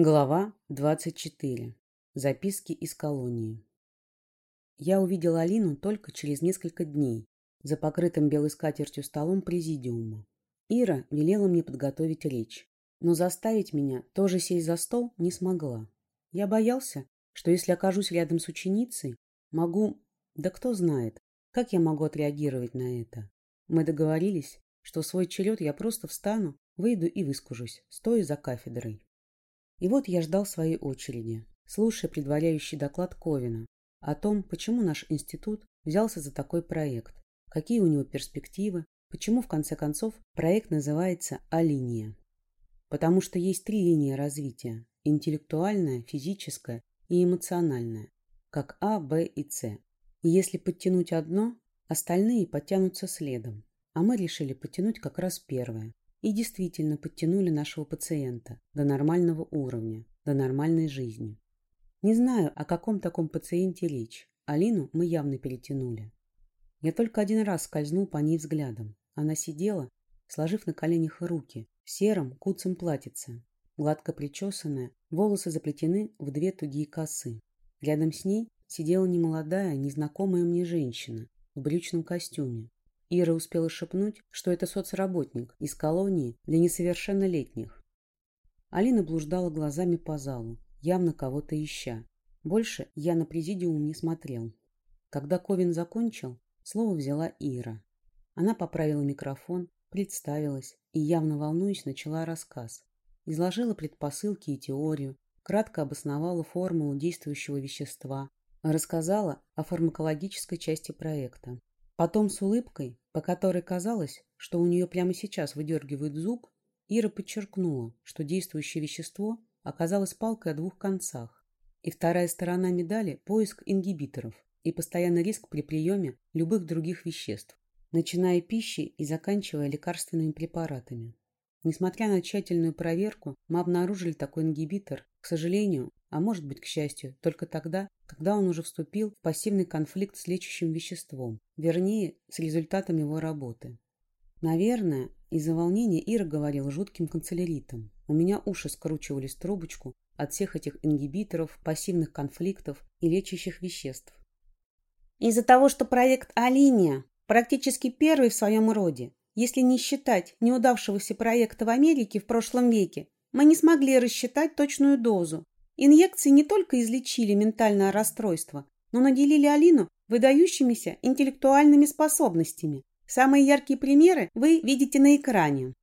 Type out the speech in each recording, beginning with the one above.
Глава 24. Записки из колонии. Я увидела Алину только через несколько дней за покрытым белой скатертью столом президиума. Ира велела мне подготовить речь, но заставить меня тоже сесть за стол не смогла. Я боялся, что если окажусь рядом с ученицей, могу... Да кто знает, как я могу отреагировать на это. Мы договорились, что в свой черед я просто встану, выйду и выскажусь, стоя за кафедрой. И вот я ждал своей очереди, слушая предваряющий доклад Ковина о том, почему наш институт взялся за такой проект, какие у него перспективы, почему, в конце концов, проект называется «А-линия». Потому что есть три линии развития – интеллектуальная, физическая и эмоциональная, как А, Б и С. И если подтянуть одно, остальные подтянутся следом. А мы решили подтянуть как раз первое и действительно подтянули нашего пациента до нормального уровня, до нормальной жизни. Не знаю, о каком таком пациенте речь. Алину мы явно перетянули. Я только один раз скользнул по ней взглядом. Она сидела, сложив на коленях руки, в сером куцем платьице, гладко причесанная, волосы заплетены в две тугие косы. Рядом с ней сидела немолодая, незнакомая мне женщина в брючном костюме, Ира успела шепнуть, что это соцработник из колонии для несовершеннолетних. Алина блуждала глазами по залу, явно кого-то ища. Больше я на президиум не смотрел. Когда Ковин закончил, слово взяла Ира. Она поправила микрофон, представилась и, явно волнуясь, начала рассказ. Изложила предпосылки и теорию, кратко обосновала формулу действующего вещества, рассказала о фармакологической части проекта. Потом с улыбкой, по которой казалось, что у нее прямо сейчас выдергивают зуб, Ира подчеркнула, что действующее вещество оказалось палкой о двух концах. И вторая сторона медали – поиск ингибиторов и постоянный риск при приеме любых других веществ, начиная пищи и заканчивая лекарственными препаратами. Несмотря на тщательную проверку, мы обнаружили такой ингибитор, к сожалению, а может быть, к счастью, только тогда, когда он уже вступил в пассивный конфликт с лечащим веществом, вернее, с результатом его работы. Наверное, из-за волнения Ира говорила жутким канцеляритом. У меня уши скручивались трубочку от всех этих ингибиторов, пассивных конфликтов и лечащих веществ. Из-за того, что проект «Алиния» практически первый в своем роде, если не считать неудавшегося проекта в Америке в прошлом веке, мы не смогли рассчитать точную дозу, Инъекции не только излечили ментальное расстройство, но наделили Алину выдающимися интеллектуальными способностями. Самые яркие примеры вы видите на экране.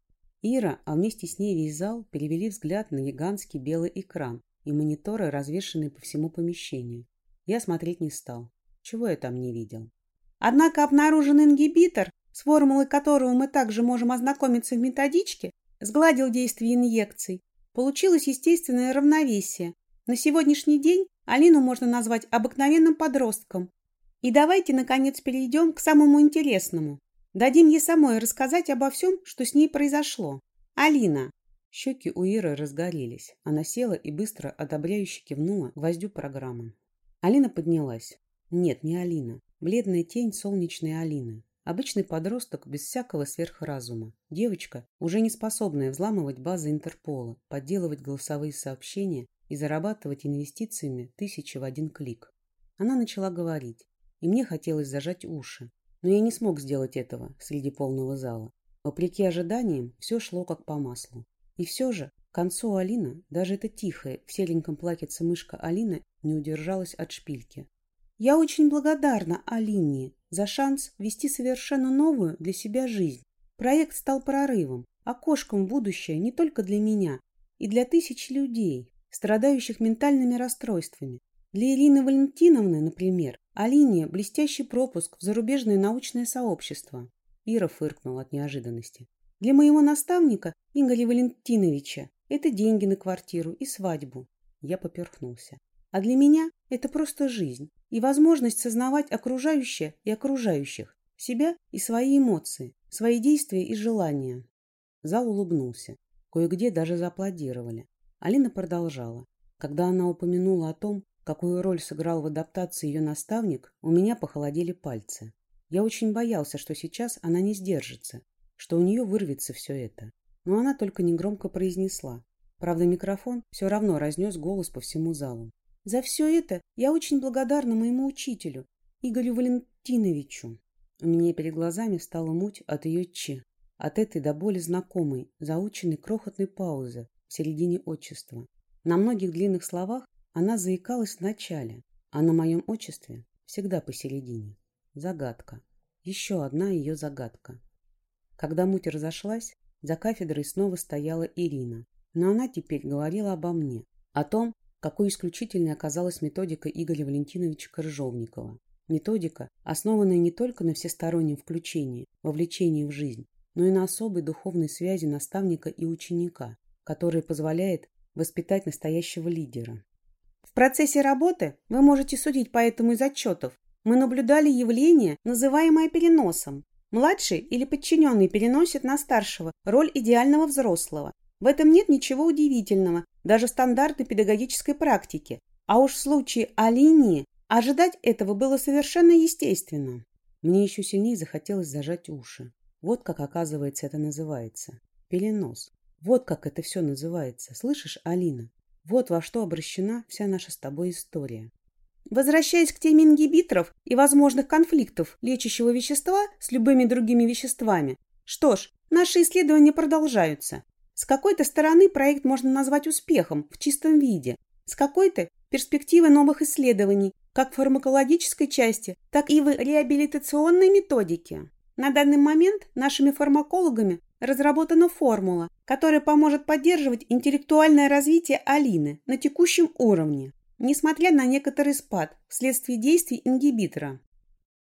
Ира, а вместе с ней весь зал перевели взгляд на гигантский белый экран и мониторы, развешанные по всему помещению. Я смотреть не стал. Чего я там не видел? Однако обнаружен ингибитор, с формулой которого мы также можем ознакомиться в методичке, сгладил действие инъекций. Получилось естественное равновесие, на сегодняшний день Алину можно назвать обыкновенным подростком. И давайте, наконец, перейдем к самому интересному. Дадим ей самой рассказать обо всем, что с ней произошло. Алина. Щеки у Иры разгорелись. Она села и быстро одобряюще кивнула гвоздю программы. Алина поднялась. Нет, не Алина. Бледная тень солнечной Алины. Обычный подросток без всякого сверхразума. Девочка, уже не способная взламывать базы Интерпола, подделывать голосовые сообщения и зарабатывать инвестициями тысячи в один клик. Она начала говорить, и мне хотелось зажать уши, но я не смог сделать этого среди полного зала. Вопреки ожиданиям, все шло как по маслу. И все же, к концу Алина, даже эта тихая, в сереньком платьице мышка Алина, не удержалась от шпильки. «Я очень благодарна Алине за шанс вести совершенно новую для себя жизнь. Проект стал прорывом, окошком в будущее не только для меня, и для тысяч людей страдающих ментальными расстройствами. Для Ирины Валентиновны, например, Алиния – блестящий пропуск в зарубежное научное сообщество. Ира фыркнула от неожиданности. Для моего наставника, Игоря Валентиновича, это деньги на квартиру и свадьбу. Я поперхнулся. А для меня это просто жизнь и возможность сознавать окружающее и окружающих, себя и свои эмоции, свои действия и желания. Зал улыбнулся. Кое-где даже зааплодировали. Алина продолжала. Когда она упомянула о том, какую роль сыграл в адаптации ее наставник, у меня похолодели пальцы. Я очень боялся, что сейчас она не сдержится, что у нее вырвется все это. Но она только негромко произнесла. Правда, микрофон все равно разнес голос по всему залу. «За все это я очень благодарна моему учителю, Игорю Валентиновичу». У меня перед глазами стала муть от ее «ч», от этой до боли знакомой, заученной крохотной паузы в середине отчества. На многих длинных словах она заикалась в начале, а на моем отчестве всегда посередине. Загадка. Еще одна ее загадка. Когда муть разошлась, за кафедрой снова стояла Ирина, но она теперь говорила обо мне, о том, какой исключительной оказалась методика Игоря Валентиновича Крыжовникова. Методика, основанная не только на всестороннем включении, вовлечении в жизнь, но и на особой духовной связи наставника и ученика, которая позволяет воспитать настоящего лидера. В процессе работы вы можете судить по этому из отчетов. Мы наблюдали явление, называемое переносом. Младший или подчиненный переносит на старшего роль идеального взрослого. В этом нет ничего удивительного, даже стандартной педагогической практике. А уж в случае Алинии ожидать этого было совершенно естественно. Мне еще сильнее захотелось зажать уши. Вот как, оказывается, это называется. Перенос. Вот как это все называется. Слышишь, Алина? Вот во что обращена вся наша с тобой история. Возвращаясь к теме ингибиторов и возможных конфликтов лечащего вещества с любыми другими веществами, что ж, наши исследования продолжаются. С какой-то стороны проект можно назвать успехом в чистом виде, с какой-то – перспективой новых исследований, как в фармакологической части, так и в реабилитационной методике. На данный момент нашими фармакологами разработана формула, которая поможет поддерживать интеллектуальное развитие Алины на текущем уровне, несмотря на некоторый спад вследствие действий ингибитора.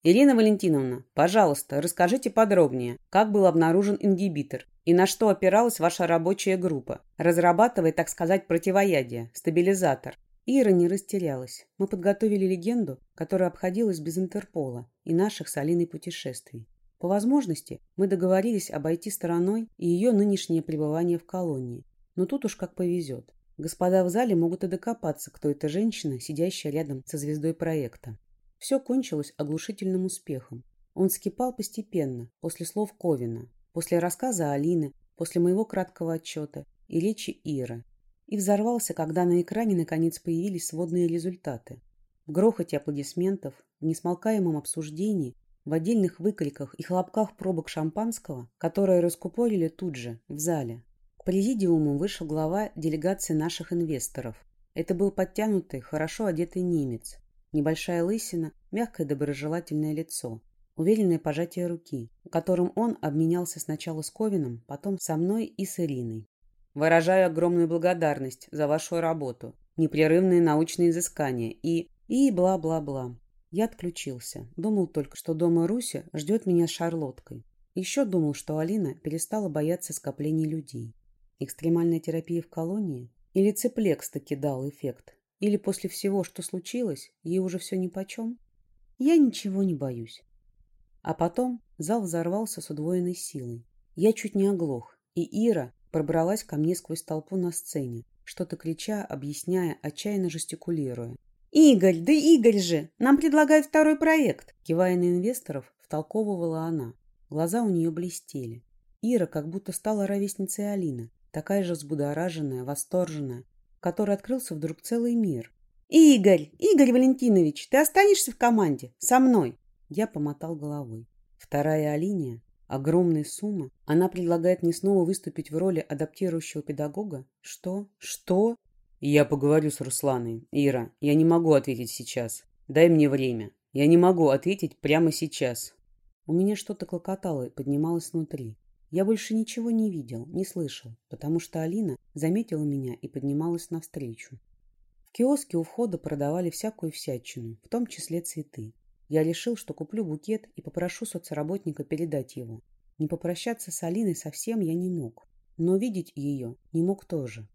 Ирина Валентиновна, пожалуйста, расскажите подробнее, как был обнаружен ингибитор и на что опиралась ваша рабочая группа, разрабатывая, так сказать, противоядие, стабилизатор. Ира не растерялась. Мы подготовили легенду, которая обходилась без Интерпола и наших с Алиной путешествий. По возможности мы договорились обойти стороной и ее нынешнее пребывание в колонии. Но тут уж как повезет. Господа в зале могут и докопаться, кто эта женщина, сидящая рядом со звездой проекта. Все кончилось оглушительным успехом. Он скипал постепенно, после слов Ковина, после рассказа Алины, после моего краткого отчета и речи Иры. И взорвался, когда на экране наконец появились сводные результаты. В грохоте аплодисментов, в несмолкаемом обсуждении в отдельных выкриках и хлопках пробок шампанского, которые раскупорили тут же, в зале. К президиуму вышел глава делегации наших инвесторов. Это был подтянутый, хорошо одетый немец. Небольшая лысина, мягкое доброжелательное лицо, уверенное пожатие руки, которым он обменялся сначала с Ковином, потом со мной и с Ириной. «Выражаю огромную благодарность за вашу работу, непрерывные научные изыскания и... и бла-бла-бла. Я отключился. Думал только, что дома Руся ждет меня с Шарлоткой. Еще думал, что Алина перестала бояться скоплений людей. Экстремальная терапия в колонии? Или цеплекс таки дал эффект? Или после всего, что случилось, ей уже все нипочем? Я ничего не боюсь. А потом зал взорвался с удвоенной силой. Я чуть не оглох, и Ира пробралась ко мне сквозь толпу на сцене, что-то крича, объясняя, отчаянно жестикулируя. «Игорь, да Игорь же! Нам предлагают второй проект!» Кивая на инвесторов, втолковывала она. Глаза у нее блестели. Ира как будто стала ровесницей Алины, такая же взбудораженная, восторженная, в которой открылся вдруг целый мир. «Игорь! Игорь Валентинович, ты останешься в команде? Со мной!» Я помотал головой. Вторая Алиния, огромная сумма, она предлагает мне снова выступить в роли адаптирующего педагога? Что? Что? Я поговорю с Русланой. Ира, я не могу ответить сейчас. Дай мне время. Я не могу ответить прямо сейчас. У меня что-то клокотало и поднималось внутри. Я больше ничего не видел, не слышал, потому что Алина заметила меня и поднималась навстречу. В киоске у входа продавали всякую всячину, в том числе цветы. Я решил, что куплю букет и попрошу соцработника передать его. Не попрощаться с Алиной совсем я не мог, но видеть ее не мог тоже.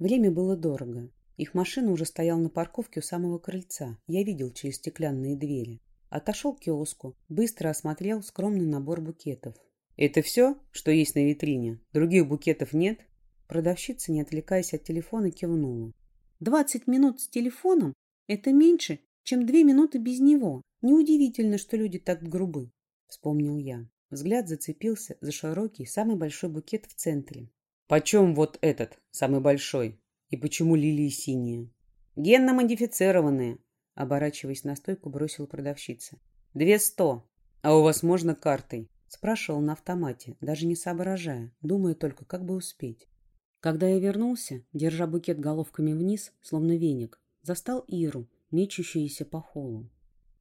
Время было дорого. Их машина уже стояла на парковке у самого крыльца. Я видел через стеклянные двери. Отошел к киоску, быстро осмотрел скромный набор букетов. «Это все, что есть на витрине? Других букетов нет?» Продавщица, не отвлекаясь от телефона, кивнула. «Двадцать минут с телефоном – это меньше, чем две минуты без него. Неудивительно, что люди так грубы», – вспомнил я. Взгляд зацепился за широкий, самый большой букет в центре. Почем вот этот, самый большой? И почему лилии синие? Генно-модифицированные, оборачиваясь на стойку, бросила продавщица. Две сто. А у вас можно картой? Спрашивал на автомате, даже не соображая, думая только, как бы успеть. Когда я вернулся, держа букет головками вниз, словно веник, застал Иру, мечущуюся по холу.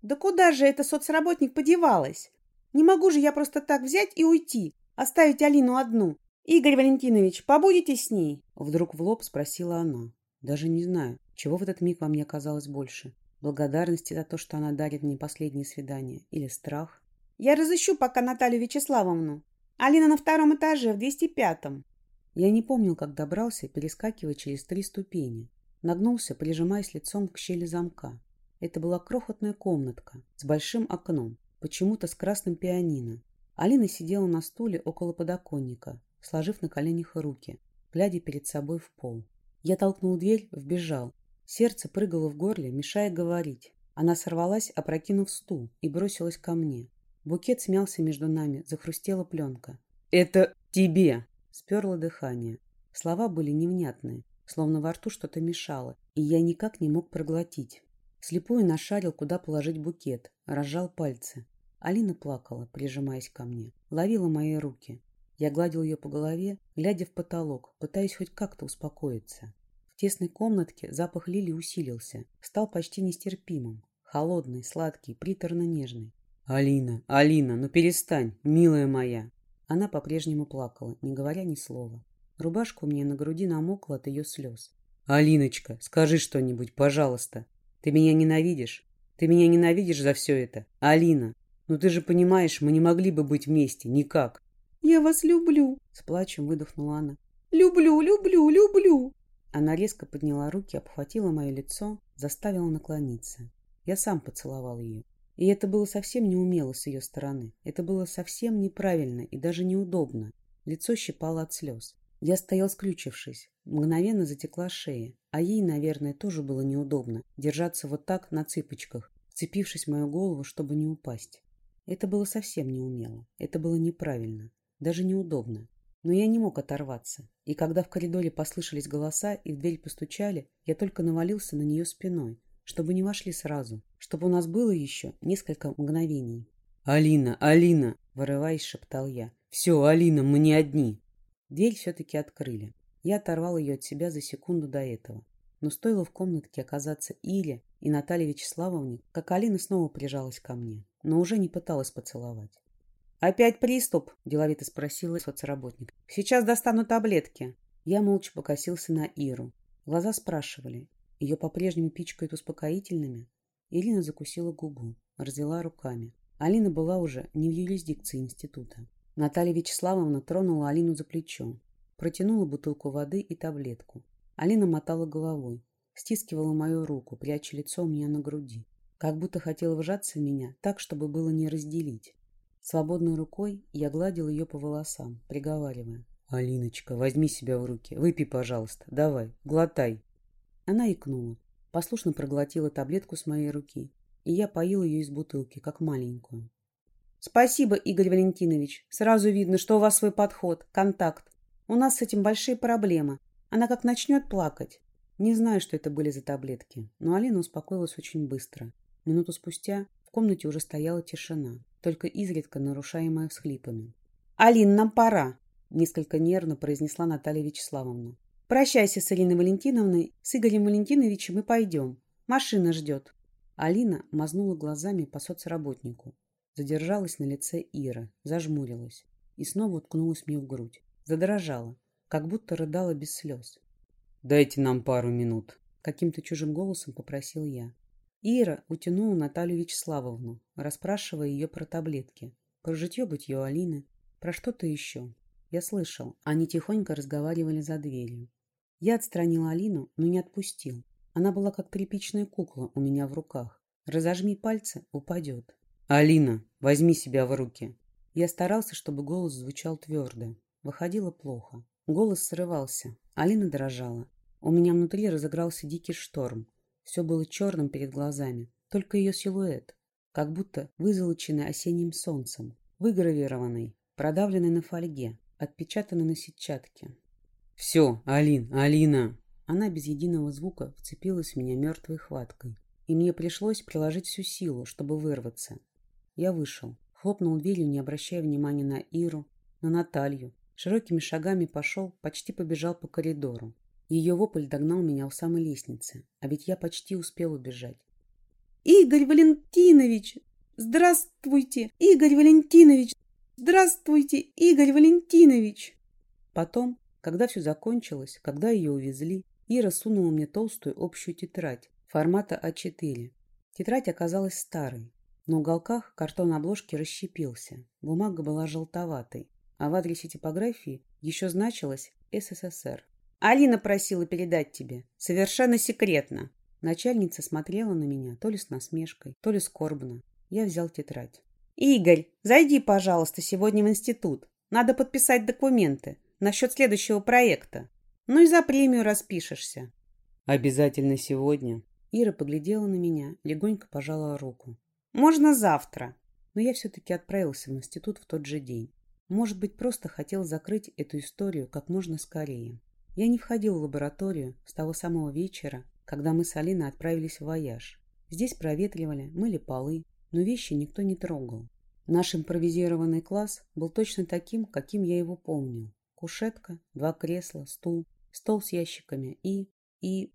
«Да куда же эта соцработник подевалась? Не могу же я просто так взять и уйти, оставить Алину одну. Игорь Валентинович, побудете с ней?» Вдруг в лоб спросила она. Даже не знаю, чего в этот миг во мне оказалось больше. Благодарности за то, что она дарит мне последнее свидание, или страх. Я разыщу пока Наталью Вячеславовну. Алина на втором этаже, в 205-м. Я не помнил, как добрался, перескакивая через три ступени. Нагнулся, прижимаясь лицом к щели замка. Это была крохотная комнатка с большим окном, почему-то с красным пианино. Алина сидела на стуле около подоконника, сложив на коленях руки, глядя перед собой в пол. Я толкнул дверь, вбежал. Сердце прыгало в горле, мешая говорить. Она сорвалась, опрокинув стул, и бросилась ко мне. Букет смялся между нами, захрустела пленка. «Это тебе!» Сперло дыхание. Слова были невнятные, словно во рту что-то мешало, и я никак не мог проглотить. Слепую нашарил, куда положить букет, разжал пальцы. Алина плакала, прижимаясь ко мне, ловила мои руки. Я гладил ее по голове, глядя в потолок, пытаясь хоть как-то успокоиться. В тесной комнатке запах лилии усилился, стал почти нестерпимым. Холодный, сладкий, приторно-нежный. «Алина, Алина, ну перестань, милая моя!» Она по-прежнему плакала, не говоря ни слова. Рубашка у меня на груди намокла от ее слез. «Алиночка, скажи что-нибудь, пожалуйста. Ты меня ненавидишь? Ты меня ненавидишь за все это? Алина, ну ты же понимаешь, мы не могли бы быть вместе, никак». «Я вас люблю», — с плачем выдохнула она. «Люблю, люблю, люблю». Она резко подняла руки, обхватила мое лицо, заставила наклониться. Я сам поцеловал ее. И это было совсем неумело с ее стороны. Это было совсем неправильно и даже неудобно. Лицо щипало от слез. Я стоял скрючившись. Мгновенно затекла шея. А ей, наверное, тоже было неудобно держаться вот так на цыпочках, вцепившись в мою голову, чтобы не упасть. Это было совсем неумело. Это было неправильно. Даже неудобно. Но я не мог оторваться. И когда в коридоре послышались голоса и в дверь постучали, я только навалился на нее спиной, чтобы не вошли сразу, чтобы у нас было еще несколько мгновений. «Алина, Алина!» – вырываясь, шептал я. «Все, Алина, мы не одни!» Дверь все-таки открыли. Я оторвал ее от себя за секунду до этого. Но стоило в комнатке оказаться Иле и Наталье Вячеславовне, как Алина снова прижалась ко мне, но уже не пыталась поцеловать. «Опять приступ?» – деловито спросила соцработник. «Сейчас достану таблетки». Я молча покосился на Иру. Глаза спрашивали, ее по-прежнему пичкают успокоительными. Ирина закусила губу, развела руками. Алина была уже не в юрисдикции института. Наталья Вячеславовна тронула Алину за плечо, протянула бутылку воды и таблетку. Алина мотала головой, стискивала мою руку, пряча лицо у меня на груди, как будто хотела вжаться в меня так, чтобы было не разделить. Свободной рукой я гладил ее по волосам, приговаривая. «Алиночка, возьми себя в руки, выпей, пожалуйста, давай, глотай». Она икнула, послушно проглотила таблетку с моей руки, и я поил ее из бутылки, как маленькую. «Спасибо, Игорь Валентинович. Сразу видно, что у вас свой подход, контакт. У нас с этим большие проблемы. Она как начнет плакать». Не знаю, что это были за таблетки, но Алина успокоилась очень быстро. Минуту спустя в комнате уже стояла тишина, только изредка нарушаемая всхлипами. «Алин, нам пора!» – несколько нервно произнесла Наталья Вячеславовна. Прощайся с Ириной Валентиновной, с Игорем Валентиновичем и пойдем. Машина ждет. Алина мазнула глазами по соцработнику. Задержалась на лице Ира, зажмурилась и снова уткнулась мне в грудь. Задрожала, как будто рыдала без слез. «Дайте нам пару минут», — каким-то чужим голосом попросил я. Ира утянула Наталью Вячеславовну, расспрашивая ее про таблетки, про житье-бытье Алины, про что-то еще. Я слышал, они тихонько разговаривали за дверью. Я отстранил Алину, но не отпустил. Она была как тряпичная кукла у меня в руках. Разожми пальцы – упадет. «Алина, возьми себя в руки!» Я старался, чтобы голос звучал твердо. Выходило плохо. Голос срывался. Алина дрожала. У меня внутри разыгрался дикий шторм. Все было черным перед глазами. Только ее силуэт. Как будто вызолоченный осенним солнцем. Выгравированный, продавленный на фольге, отпечатанный на сетчатке. «Все, Алин, Алина!» Она без единого звука вцепилась в меня мертвой хваткой, и мне пришлось приложить всю силу, чтобы вырваться. Я вышел, хлопнул дверью, не обращая внимания на Иру, на Наталью. Широкими шагами пошел, почти побежал по коридору. Ее вопль догнал меня у самой лестницы, а ведь я почти успел убежать. «Игорь Валентинович! Здравствуйте, Игорь Валентинович! Здравствуйте, Игорь Валентинович!» Потом, когда все закончилось, когда ее увезли, Ира сунула мне толстую общую тетрадь формата А4. Тетрадь оказалась старой. На уголках картон обложки расщепился, бумага была желтоватой, а в адресе типографии еще значилось «СССР». «Алина просила передать тебе. Совершенно секретно». Начальница смотрела на меня то ли с насмешкой, то ли скорбно. Я взял тетрадь. «Игорь, зайди, пожалуйста, сегодня в институт. Надо подписать документы насчет следующего проекта. Ну и за премию распишешься». «Обязательно сегодня». Ира поглядела на меня, легонько пожала руку. «Можно завтра». Но я все-таки отправился в институт в тот же день. Может быть, просто хотел закрыть эту историю как можно скорее. Я не входил в лабораторию с того самого вечера, когда мы с Алиной отправились в вояж. Здесь проветривали, мыли полы, но вещи никто не трогал. Наш импровизированный класс был точно таким, каким я его помнил. Кушетка, два кресла, стул, стол с ящиками и... и...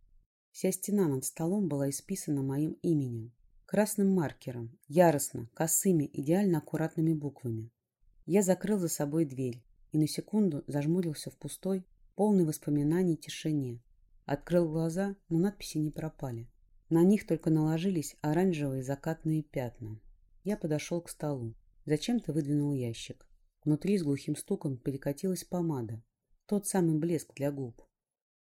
Вся стена над столом была исписана моим именем. Красным маркером, яростно, косыми, идеально аккуратными буквами. Я закрыл за собой дверь и на секунду зажмурился в пустой, полной воспоминаний тишине. Открыл глаза, но надписи не пропали. На них только наложились оранжевые закатные пятна. Я подошел к столу. Зачем-то выдвинул ящик. Внутри с глухим стуком перекатилась помада. Тот самый блеск для губ.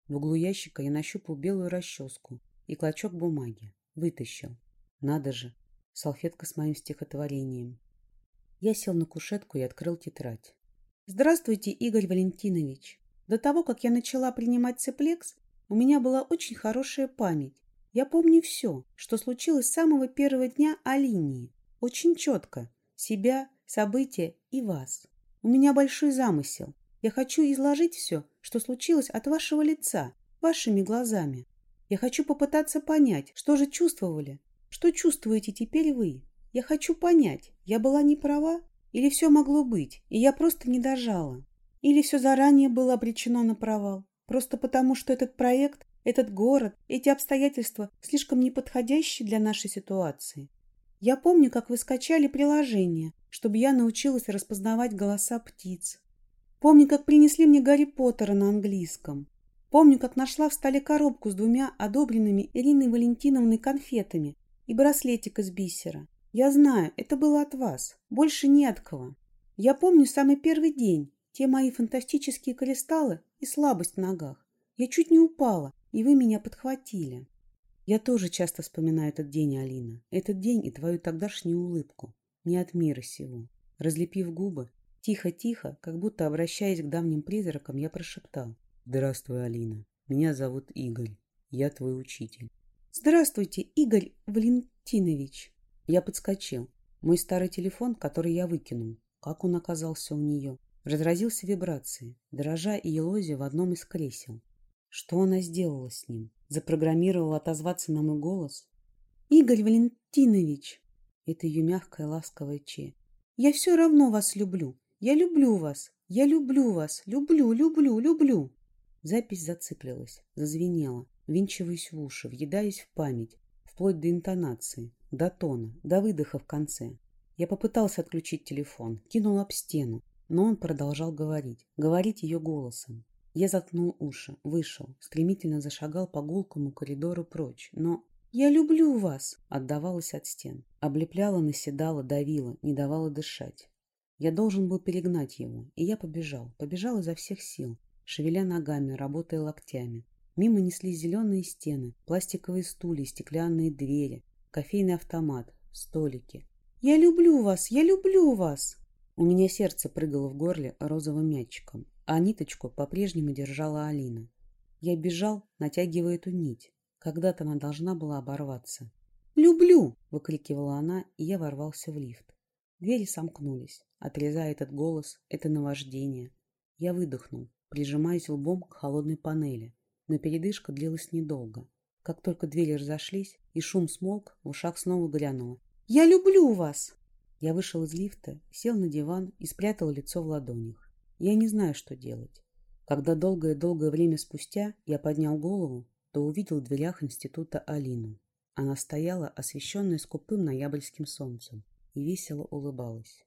В углу ящика я нащупал белую расческу и клочок бумаги. Вытащил. Надо же, салфетка с моим стихотворением. Я сел на кушетку и открыл тетрадь. «Здравствуйте, Игорь Валентинович. До того, как я начала принимать цеплекс, у меня была очень хорошая память. Я помню все, что случилось с самого первого дня о линии. Очень четко. Себя, события и вас. У меня большой замысел. Я хочу изложить все, что случилось от вашего лица, вашими глазами. Я хочу попытаться понять, что же чувствовали, что чувствуете теперь вы. Я хочу понять, я была не права? Или все могло быть, и я просто не дожала? Или все заранее было обречено на провал? Просто потому, что этот проект, этот город, эти обстоятельства слишком неподходящие для нашей ситуации? Я помню, как вы скачали приложение, чтобы я научилась распознавать голоса птиц. Помню, как принесли мне Гарри Поттера на английском. Помню, как нашла в столе коробку с двумя одобренными Ириной Валентиновной конфетами и браслетик из бисера. Я знаю, это было от вас. Больше не от кого. Я помню самый первый день, те мои фантастические кристаллы и слабость в ногах. Я чуть не упала, и вы меня подхватили. Я тоже часто вспоминаю этот день, Алина. Этот день и твою тогдашнюю улыбку. Не от мира сего. Разлепив губы, тихо-тихо, как будто обращаясь к давним призракам, я прошептал. Здравствуй, Алина. Меня зовут Игорь. Я твой учитель. Здравствуйте, Игорь Валентинович. Я подскочил. Мой старый телефон, который я выкинул, как он оказался у нее, разразился вибрацией, дрожа и елозя в одном из кресел. Что она сделала с ним? Запрограммировала отозваться на мой голос? «Игорь Валентинович!» Это ее мягкая, ласковая че. «Я все равно вас люблю. Я люблю вас. Я люблю вас. Люблю, люблю, люблю!» Запись зациклилась, зазвенела, винчиваясь в уши, въедаясь в память, вплоть до интонации, до тона, до выдоха в конце. Я попытался отключить телефон, кинул об стену, но он продолжал говорить, говорить ее голосом. Я заткнул уши, вышел, стремительно зашагал по гулкому коридору прочь, но «Я люблю вас!» отдавалась от стен. Облепляла, наседала, давила, не давала дышать. Я должен был перегнать его, и я побежал, побежал изо всех сил, шевеля ногами, работая локтями. Мимо неслись зеленые стены, пластиковые стулья, стеклянные двери, кофейный автомат, столики. «Я люблю вас! Я люблю вас!» У меня сердце прыгало в горле розовым мячиком, а ниточку по-прежнему держала Алина. Я бежал, натягивая эту нить. Когда-то она должна была оборваться. «Люблю!» – выкрикивала она, и я ворвался в лифт. Двери сомкнулись, отрезая этот голос, это наваждение. Я выдохнул, прижимаясь лбом к холодной панели, но передышка длилась недолго. Как только двери разошлись и шум смолк, в ушах снова глянуло. «Я люблю вас!» Я вышел из лифта, сел на диван и спрятал лицо в ладонях. Я не знаю, что делать. Когда долгое-долгое время спустя я поднял голову, то увидел в дверях института Алину. Она стояла, освещенная скупым ноябрьским солнцем, и весело улыбалась.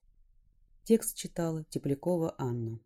Текст читала Теплякова Анна.